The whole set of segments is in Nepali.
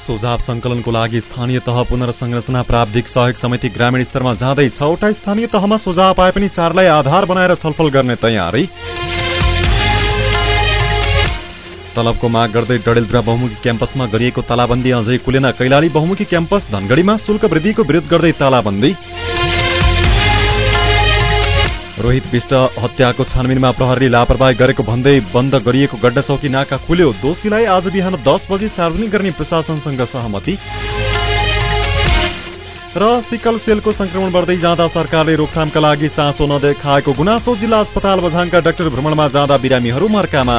सुझाव संकलनको लागि स्थानीय तह पुनर्संरचना प्राविधिक सहयोग समिति ग्रामीण स्तरमा जाँदै छवटा स्थानीय तहमा सुझाव पाए पनि चारलाई आधार बनाएर छलफल गर्ने तयारी। तलबको माग गर्दै डडेलधुरा बहुमुखी क्याम्पसमा गरिएको तालाबन्दी अझै खुलेन कैलाली बहुमुखी क्याम्पस धनगढीमा शुल्क वृद्धिको विरोध गर्दै तालाबन्दी। रोहित विष्ट हत्याको छानबिनमा प्रहरीले लापरवाही गरेको भन्दै बन्द गरिएको गड्डा चौकी नाका खुल्यो। दोषीलाई आज बिहान दस बजी सार्वजनिक गर्ने प्रशासनसँग सहमति। र सिकल सेलको संक्रमण बढ्दै जाँदा सरकारले रोकथामका लागि चासो नदेखाएको गुनासो जिल्ला अस्पताल बझाङका डाक्टर भ्रमणमा जाँदा बिरामीहरू मर्कामा।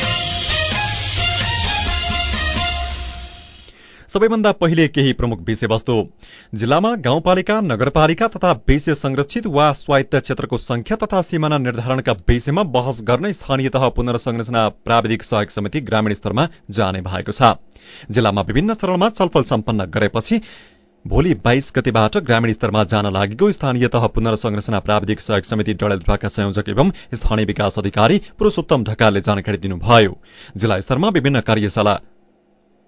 सबैभन्दा पहिले केही प्रमुख विषयवस्तु। जिल्लामा गाउँपालिका नगरपालिका तथा विषय संरक्षित वा स्वायत्त क्षेत्रको संख्या तथा सिमाना निर्धारणका विषयमा बहस गर्ने स्थानीय तह पुनर्संरचना प्राविधिक सहयोग समिति ग्रामीण स्तरमा जाने भएको छ। जिल्लामा विभिन्न चरणमा छलफल सम्पन्न गरेपछि भोलि बाइस गतिबाट ग्रामीण स्तरमा जान लागेको स्थानीय तह पुनर्संरचना प्राविधिक सहयोग समिति डडेलधुवाका संयोजक एवं स्थानीय विकास अधिकारी पुरूषोत्तम ढकालले जानकारी दिनुभयो। जिल्ला स्तरमा विभिन्न कार्यशाला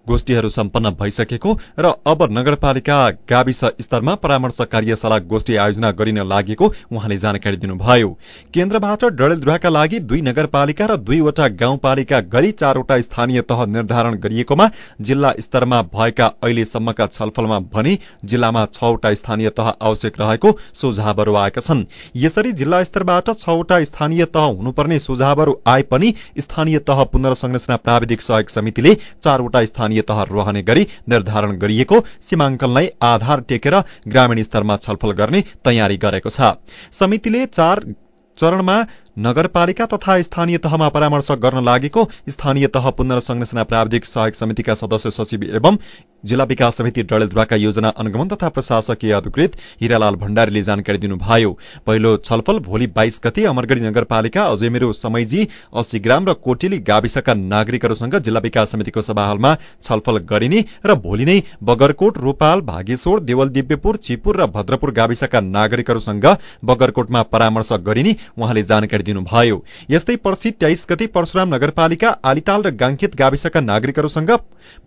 गोष्ठीहरू सम्पन्न भइसकेको र अब नगरपालिका गाविस स्तरमा परामर्श कार्यशाला गोष्ठी आयोजना गरिन लागेको उहाँले जानकारी दिनुभयो। केन्द्रबाट डडेलधुवाका लागि दुई नगरपालिका र दुईवटा गाउँपालिका गरी चारवटा स्थानीय तह निर्धारण गरिएकोमा जिल्ला स्तरमा भएका अहिलेसम्मका छलफलमा भने जिल्लामा छवटा स्थानीय तह आवश्यक रहेको सुझावहरू आएका छन्। यसरी जिल्ला स्तरबाट छवटा स्थानीय तह हुनुपर्ने सुझावहरू आए पनि स्थानीय तह पुनर्संरचना प्राविधिक सहयोग समितिले चारवटा स्थानीय स्थानीय तह रहने गरी निर्धारण गरिएको सीमाङ्कनलाई आधार टेकेर ग्रामीण स्तरमा छलफल गर्ने तयारी गरेको छ। समितिले चार चरणमा नगरपालिका तथा स्थानीय तहमा परामर्श गर्न लागेको स्थानीय तह पुनर्संरचना प्राविधिक सहायक समितिका सदस्य सचिव एवं जिल्ला विकास समिति डडेलधुवाका योजना अनुगमन तथा प्रशासकीय अधिकृत हिरालाल भण्डारीले जानकारी दिनुभयो। पहिलो छलफल भोलि बाइस गते अमरगढ़ी नगरपालिका अजयमेरो समैजी अस्सी ग्राम र कोटेली गाविसका नागरिकहरूसँग जिल्ला विकास समितिको सभाहालमा छलफल गरिने र भोलि नै बगरकोट रूपाल भागेश्वर देवल दिव्यपुर चिपुर र भद्रपुर गाविसका नागरिकहरूसँग बगरकोटमा परामर्श गरिने उहाँले जानकारी दिनुभयो यस्तै पर्सि तेइस गते परशुराम नगरपालिका आलिताल र गाङ्खेत गाविसका नागरिकहरूसँग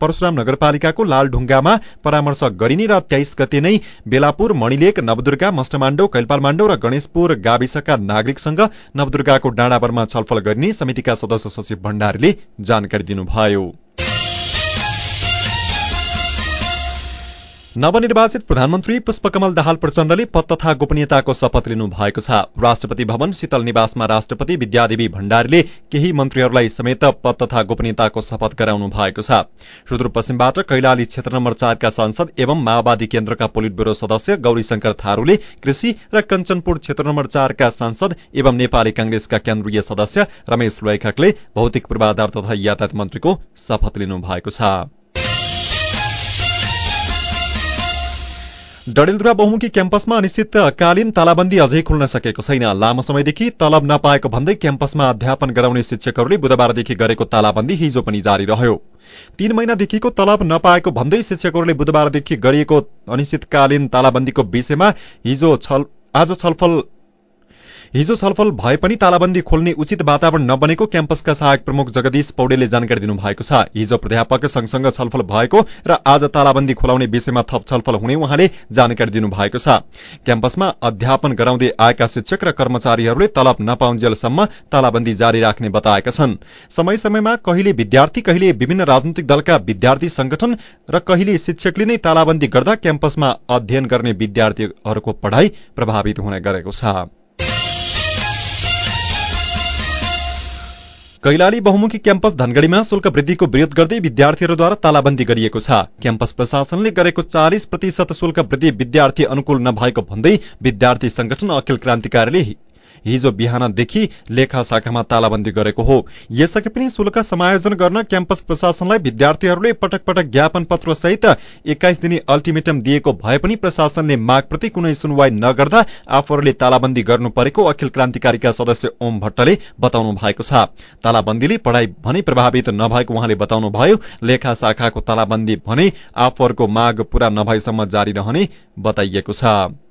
परशुराम नगरपालिकाको लालढुङ्गामा परामर्श गरिने र तेइस गते नै बेलापुर मणिलेक नवदुर्गा मष्टमाण्डो कैलपालमाण्डो र गणेशपुर गाविसका नागरिकसँग नवदुर्गाको डाँडाबरमा छलफल गरिने समितिका सदस्य सचिव भण्डारीले जानकारी दिनुभयो। नवनिर्वाचित प्रधानमन्त्री पुष्पकमल दाहाल प्रचण्डले पद तथा गोपनीयताको शपथ लिनु भएको छ। राष्ट्रपति भवन शीतल निवासमा राष्ट्रपति विद्यादेवी भण्डारीले केही मन्त्रीहरूलाई समेत पद तथा गोपनीयताको शपथ गराउनु भएको छ। सुदूरपश्चिमबाट कैलाली क्षेत्र नम्बर चारका सांसद एवं माओवादी केन्द्रका पोलिट ब्यूरो सदस्य गौरीशंकर थारूले कृषि र कञ्चनपुर क्षेत्र नम्बर चारका सांसद एवं नेपाली कांग्रेसका केन्द्रीय सदस्य रमेश लोयखकले भौतिक पूर्वाधार तथा यातायात मन्त्रीको शपथ लिनु भएको छ। डडेलधुरा बहुमुखी क्याम्पसमा अनिश्चितकालीन तालाबन्दी अझै खुल्न सकेको छैन। लामो समयदेखि तलब नपाएको भन्दै क्याम्पसमा अध्यापन गराउने शिक्षकहरूले बुधबारदेखि गरेको तालाबन्दी हिजो पनि जारी रह्यो। तीन महिनादेखिको तलब नपाएको भन्दै शिक्षकहरूले बुधबारदेखि गरिएको अनिश्चितकालीन तालाबन्दीको विषयमा हिजो आज छलफल हिजो छलफल भए पनि तालाबन्दी खोल्ने उचित वातावरण नबनेको क्याम्पसका सहायक प्रमुख जगदीश पौडेलले जानकारी दिनुभएको छ। हिजो प्राध्यापक संघसँग छलफल भएको र आज तालाबन्दी खोलाउने विषयमा थप छलफल हुने उहाँले जानकारी दिनुभएको छ। क्याम्पसमा अध्यापन गराउँदै आएका शिक्षक र कर्मचारीहरूले तलब नपाउन्जेलसम्म तालाबन्दी जारी राख्ने बताएका छन्। समय समयमा कहिले विद्यार्थी कहिले विभिन्न राजनैतिक दलका विद्यार्थी संगठन र कहिले शिक्षकले नै तालाबन्दी गर्दा क्याम्पसमा अध्ययन गर्ने विद्यार्थीहरूको पढ़ाई प्रभावित हुने गरेको छ। कैलाली बहुमुखी क्याम्पस धनगढ़ीमा शुल्क वृद्धिको विरोध गर्दै विद्यार्थीहरूद्वारा तालाबन्दी गरिएको छ। क्याम्पस प्रशासनले गरेको चालिस प्रतिशत शुल्क वृद्धि विद्यार्थी अनुकूल नभएको भन्दै विद्यार्थी संगठन अखिल क्रान्तिकारीले हिजो बिहानदेखि लेखा शाखामा तालाबन्दी गरेको हो। यसअघि पनि शुल्क समायोजन गर्न क्याम्पस प्रशासनलाई विद्यार्थीहरूले पटक पटक ज्ञापन पत्र सहित एक्काइस दिने अल्टिमेटम दिएको भए पनि प्रशासनले मागप्रति कुनै सुनवाई नगर्दा आफूहरूले तालाबन्दी गर्नु परेको अखिल क्रान्तिकारीका सदस्य ओम भट्टले बताउनु भएको छ। तालाबन्दीले पढ़ाई भने प्रभावित नभएको उहाँले बताउनुभयो लेखा शाखाको तालाबन्दी भने आफूहरूको माग पूरा नभएसम्म जारी रहने बताइएको छ।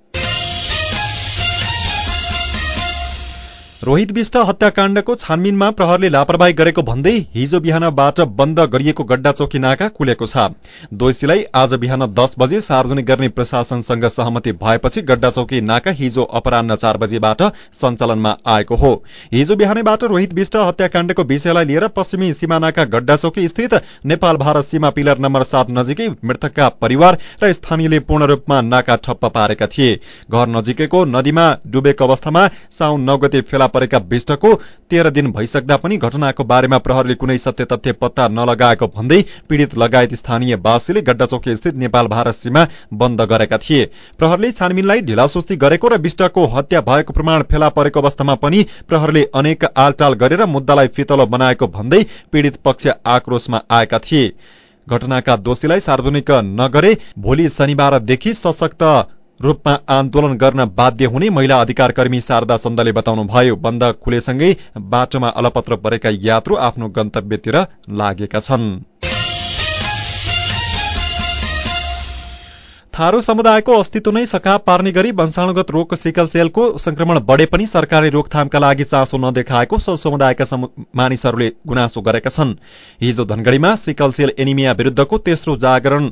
रोहित विष्ट हत्याकाण्डको छानबिनमा प्रहरले लापरवाही गरेको भन्दै हिजो बिहानबाट बन्द गरिएको गड्डा चौकी नाका खुलेको छ। दोषीलाई आज बिहान दस बजे सार्वजनिक गर्ने प्रशासनसँग सहमति भएपछि गड्डा चौकी नाका हिजो अपरान्न चार बजेबाट सञ्चालनमा आएको हो। हिजो बिहानैबाट रोहित विष्ट हत्याकाण्डको विषयलाई लिएर पश्चिमी सिमानाका गड्डा चौकी स्थित नेपाल भारत सीमा पिलर नम्बर सात नजिकै मृतकका परिवार र स्थानीयले पूर्ण रूपमा नाका ठप्प पारेका थिए। घर नजिकैको नदीमा डुबेको अवस्थामा साउन नौ गते फेला परेका विष्टको तेह्र दिन भइसक्दा पनि घटनाको बारेमा प्रहरले कुनै सत्य तथ्य पत्ता नलगाएको भन्दै पीड़ित लगायत स्थानीय वासीले गड्डाचौकी स्थित नेपाल भारत सीमा बन्द गरेका थिए। प्रहरले छानबिनलाई ढिलासुस्ती गरेको र विष्टको हत्या भएको प्रमाण फेला परेको अवस्थामा पनि प्रहरले अनेक आलटाल गरेर मुद्दालाई फितलो बनाएको भन्दै पीड़ित पक्ष आक्रोशमा आएका थिए। घटनाका दोषीलाई सार्वजनिक नगरे भोलि शनिबारदेखि सशक्त रूपमा आन्दोलन गर्न बाध्य हुने महिला अधिकार कर्मी शारदा चन्दले बताउनुभयो बन्द खुलेसँगै बाटोमा अलपत्र परेका यात्रु आफ्नो गन्तव्यतिर लागेका छन्। थारू समुदायको अस्तित्व नै सका पार्ने गरी वंशाणुगत रोगको सिकल सेलको संक्रमण बढे पनि सरकारले रोकथामका लागि चासो नदेखाएको सो समुदायका मानिसहरूले गुनासो गरेका छन्। हिजो धनगढ़ीमा सिकल सेल एनिमिया विरूद्धको तेस्रो जागरण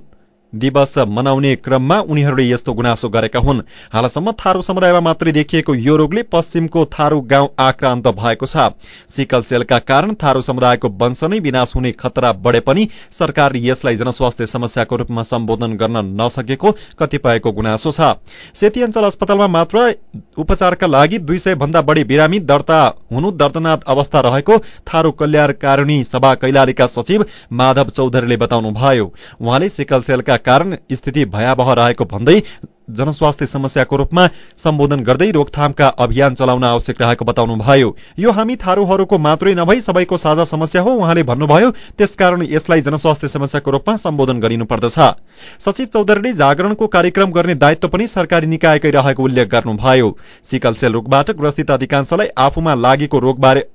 दिवस मनाउने क्रममा उनीहरूले यस्तो गुनासो गरेका हुन्। हालसम्म थारू समुदायमा मात्रै देखिएको यो रोगले पश्चिमको थारू गाउँ आक्रान्त भएको छ। सिकल सेलका कारण थारू समुदायको वंश नै विनाश हुने खतरा बढे पनि सरकारले यसलाई जनस्वास्थ्य समस्याको रूपमा सम्बोधन गर्न नसकेको कतिपयको गुनासो छ। सेती अञ्चल अस्पतालमा मात्र उपचारका लागि दुई सय भन्दा बढी बिरामी दर्ता हुनु दर्दनाथ अवस्था रहेको थारू कल्याणकारिणी सभा कैलालीका सचिव माधव चौधरीले बताउनुभयो। उहाँले सिकल सेलका कारण स्थिति भयावह रहेको भन्दै जनस्वास्थ्य समस्याको रूपमा सम्बोधन गर्दै रोकथामका अभियान चलाउन आवश्यक रहेको बताउनुभयो। यो हामी थारूहरूको मात्रै नभई सबैको साझा समस्या हो उहाँले भन्नुभयो। त्यसकारण यसलाई जनस्वास्थ्य समस्याको रूपमा सम्बोधन गरिनुपर्दछ। सचिव चौधरीले जागरणको कार्यक्रम गर्ने दायित्व पनि सरकारी निकायकै रहेको उल्लेख गर्नुभयो। सिकल सेल रोगबाट ग्रसित अधिकांशलाई आफूमा लागेको रोगबारे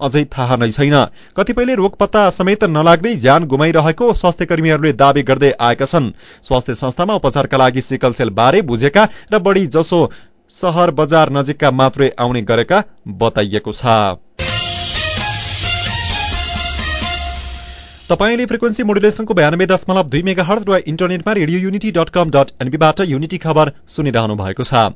अझै थाहा नै छैन। कतिपयले रोग पत्ता समेत नलाग्दै ज्यान गुमाइरहेको स्वास्थ्य कर्मीहरूले दावी गर्दै आएका छन्। स्वास्थ्य संस्थामा उपचारका लागि सिकल सेल बारे बुझेका र बढ़ी जसो शहर बजार नजिकका मात्रै आउने गरेका बताइएको छ। तपाईँले फ्रिक्वेन्सी मोडुलेसनको बयानब्बे दशमलव दुई मेगा हर्ज वा इन्टरनेटमा radio unity dot com dot एनबीबाट unity खबर सुनिरहनु भएको छ।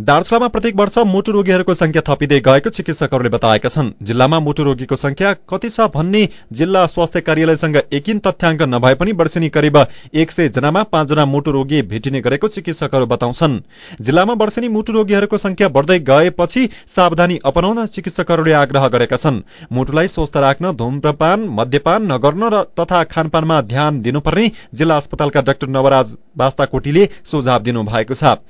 दार्चुलामा प्रत्येक वर्ष मुटु रोगीहरूको संख्या थपिँदै गएको चिकित्सकहरूले बताएका छन्। जिल्लामा मुटु रोगीको संख्या कति छ भन्ने जिल्ला स्वास्थ्य कार्यालयसँग एकिन तथ्याङ्क नभए पनि वर्षेनी करिब एक सय जनामा पाँचजना मुटु रोगी भेटिने गरेको चिकित्सकहरू बताउँछन्। जिल्लामा वर्षेनी मुटु रोगीहरूको संख्या बढ्दै गएपछि सावधानी अपनाउन चिकित्सकहरूले आग्रह गरेका छन्। मुटुलाई स्वस्थ राख्न धुम्रपान मद्यपान नगर्न र तथा खानपानमा ध्यान दिनुपर्ने जिल्ला अस्पतालका डाक्टर नवराज बास्ताकोटीले सुझाव दिनुभएको छ।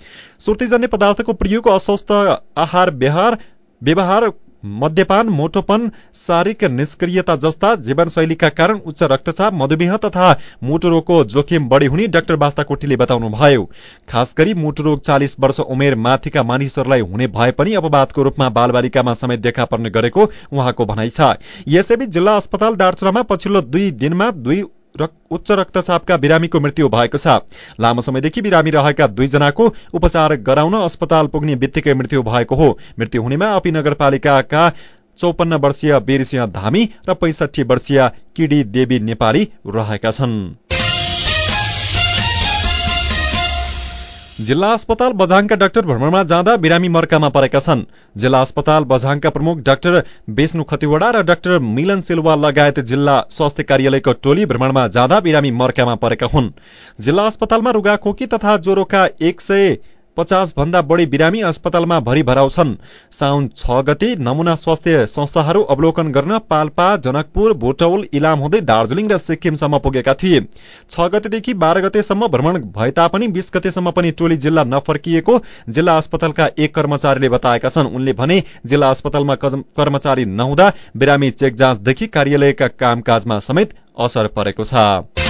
सुर्तीजन्य पदार्थको प्रयोग अस्वस्थ आहार व्यवहार व्यवहार मद्यपान मोटोपन शारीरिक निष्क्रियता जस्ता जीवनशैलीका कारण उच्च रक्तचाप मधुमेह तथा मुटु रोगको जोखिम बढ़ी हुने डाक्टर बास्ताकोटीले बताउनुभयो खास गरी मुटु रोग चालिस वर्ष उमेर माथिका मानिसहरूलाई हुने भए पनि अपवादको रूपमा बालबालिकामा समेत देखा पर्ने गरेको उहाँको भनाइ छ। यसैबीच जिल्ला अस्पताल दार्चुलामा पछिल्लो दुई दिनमा दुई उच्च रक्तचापका बिरामीको मृत्यु भएको छ। लामो समयदेखि बिरामी रहेका दुईजनाको उपचार गराउन अस्पताल पुग्ने बित्तिकै मृत्यु भएको हो। मृत्यु हुनेमा अपी नगरपालिकाका चौपन्न वर्षीय वीरसिंह धामी र पैसठी वर्षीय किडी देवी नेपाली रहेका छन्। जिल्ला अस्पताल बझाङका डाक्टर भ्रमणमा जाँदा बिरामी मर्कामा परेका छन्। जिल्ला अस्पताल बझाङका प्रमुख डाक्टर विष्णु खतिवड़ा र डाक्टर मिलन सिल्वा लगायत जिल्ला स्वास्थ्य कार्यालयको टोली भ्रमणमा जाँदा बिरामी मर्कामा परेका हुन्। जिल्ला अस्पतालमा रुगाखोकी तथा ज्वरोका एक पचास भन्दा बढी बिरामी अस्पतालमा भरि भराउ छन् साउन छ गते नमूना स्वास्थ्य संस्थाहरू अवलोकन गर्न पाल्पा जनकपुर भोटौल इलाम हुँदै दार्जीलिङ र सिक्किमसम्म पुगेका थिए। छ गतेदेखि बाह्र गतेसम्म भ्रमण भए तापनि बीस गतेसम्म पनि टोली जिल्ला नफर्किएको जिल्ला अस्पतालका एक कर्मचारीले बताएका छन्। उनले भने जिल्ला अस्पतालमा कर्मचारी नहुँदा बिरामी चेक जाँचदेखि कार्यालयका कामकाजमा समेत असर परेको छ।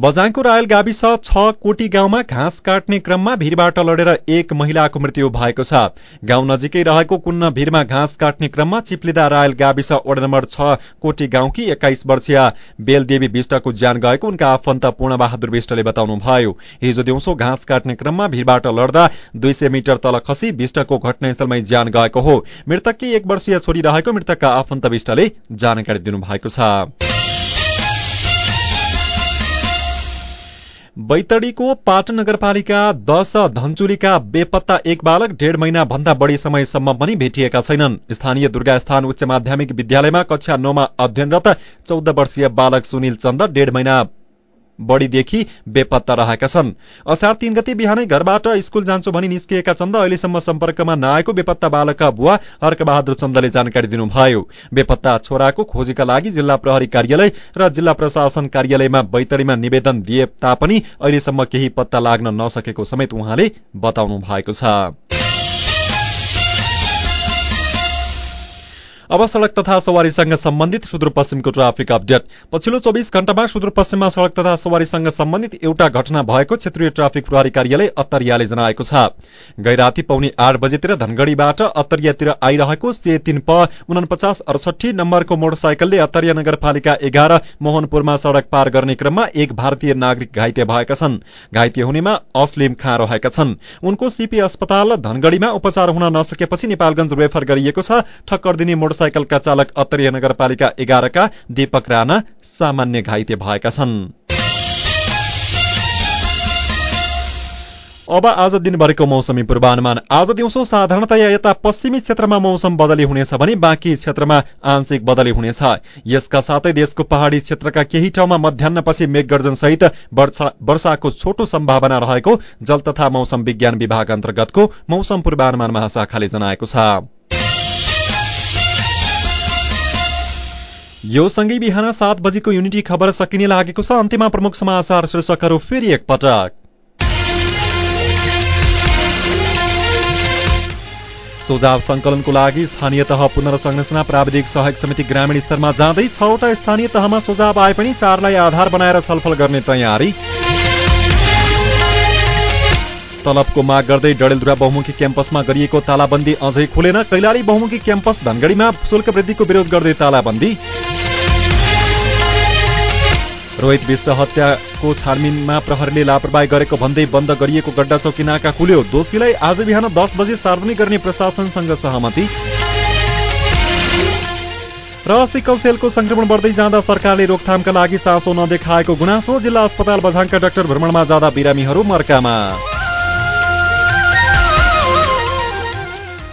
बजाङको रायल गाविस छ कोटी गाउँमा घाँस काट्ने क्रममा भीरबाट लडेर एक महिलाको मृत्यु भएको छ। गाउँ नजिकै रहेको कुन्न भीरमा घाँस काट्ने क्रममा चिप्लिँदा रायल गाविस वडा नम्बर छ कोटी गाउँकी एक्काइस वर्षीय बेलदेवी विष्टको ज्यान गएको उनका आफन्त पूर्णबहादुर विष्टले बताउनुभयो। हिजो दिउँसो घाँस काट्ने क्रममा भीरबाट लड्दा दुई सय मिटर तल खसी विष्टको घटनास्थलमै ज्यान गएको हो। मृतककी एक वर्षीय छोरी रहेको मृतकका आफन्त विष्टले जानकारी दिनुभएको छ। बैतडीको पाटन नगरपालिका दश धनचुलीका बेपत्ता एक बालक डेढ महिना भन्दा बढी समयसम्म पनि भेटिएका छैनन्। स्थानीय दुर्गा स्थान उच्च माध्यमिक विद्यालयमा कक्षा नौमा अध्ययनरत चौध वर्षीय बालक सुनिल चन्द डेढ महिना बढीदेखि बेपत्ता रहेका छन्। असार तीन गति बिहानै घरबाट स्कूल जान्छु भनी निस्किएका चन्द अहिलेसम्म सम्पर्कमा नआएको बेपत्ता बालकका बुवा हर्कबहादुर चन्दले जानकारी दिनुभयो। बेपत्ता छोराको खोजीका लागि जिल्ला प्रहरी कार्यालय र जिल्ला प्रशासन कार्यालयमा बैतडीमा निवेदन दिए तापनि अहिलेसम्म केही पत्ता लाग्न नसकेको समेत उहाँले बताउनु भएको छ। अब सड़क तथा सवारीसँग सम्बन्धित सुदूरपश्चिमको ट्राफिक अपडेट। पछिल्लो चौबिस घण्टामा सुदूरपश्चिममा सड़क तथा सवारीसँग सम्बन्धित एउटा घटना भएको क्षेत्रीय ट्राफिक प्रहरी कार्यालय अत्तरियाले जनाएको छ। गैराती पौनी आठ बजेतिर धनगढ़ीबाट अत्तरियातिर आइरहेको से तीन प उनपचास अडसठी नम्बरको मोटरसाइकलले अत्तरिया नगरपालिका एघार मोहनपुरमा सड़क पार गर्ने क्रममा एक भारतीय नागरिक घाइते भएका छन्। घाइते हुनेमा अस्लिम खाँ रहेका छन्। उनको सीपी अस्पताल धनगढ़ीमा उपचार हुन नसकेपछि नेपालगंज रेफर गरिएको छ। ठक्कर दिने मोटरसाइकलका चालक अत्तरीय नगरपालिका एघारका दीपक राणा सामान्य घाइते भएका छन्। अब आज दिनभरिको मौसमी पूर्वानुमान। आज दिउँसो साधारणतया यता पश्चिमी क्षेत्रमा मौसम बदली हुनेछ भने बाँकी क्षेत्रमा आंशिक बदली हुनेछ। यसका साथै देशको पहाड़ी क्षेत्रका केही ठाउँमा मध्याहपछि मेघगर्जन सहित वर्षाको छोटो सम्भावना रहेको जल तथा मौसम विज्ञान विभाग अन्तर्गतको मौसम पूर्वानुमान महाशाखाले जनाएको छ। यो सँगै बिहान सात बजेको युनिटी खबर सकिने लागेको छ। अन्त्यमा प्रमुख समाचार शीर्षकहरू फेरि एकपटक। सुझाव संकलनको लागि स्थानीय तह पुनर्संरचना प्राविधिक सहयोग समिति ग्रामीण स्तरमा जाँदै छवटा स्थानीय तहमा सुझाव आए पनि चारलाई आधार बनाएर छलफल गर्ने तयारी। तलबको माग गर्दै डडेलधुरा बहुमुखी क्याम्पसमा गरिएको तालाबन्दी अझै खुलेन। कैलाली बहुमुखी क्याम्पस धनगढ़ीमा शुल्क वृद्धिको विरोध गर्दै तालाबन्दी। रोहित विष्ट हत्याको छानबिनमा प्रहरीले लापरवाही गरेको भन्दै बन्द गरिएको गड्डा चौकी नाका खुल्यो। दोषीलाई आज बिहान दस बजे सार्वजनिक गर्ने प्रशासनसँग सहमति। र सिकल सेलको संक्रमण बढ्दै जाँदा सरकारले रोकथामका लागि सासो नदेखाएको गुनासो जिल्ला अस्पताल बझाङका डाक्टर भ्रमणमा जाँदा बिरामीहरू मर्कामा।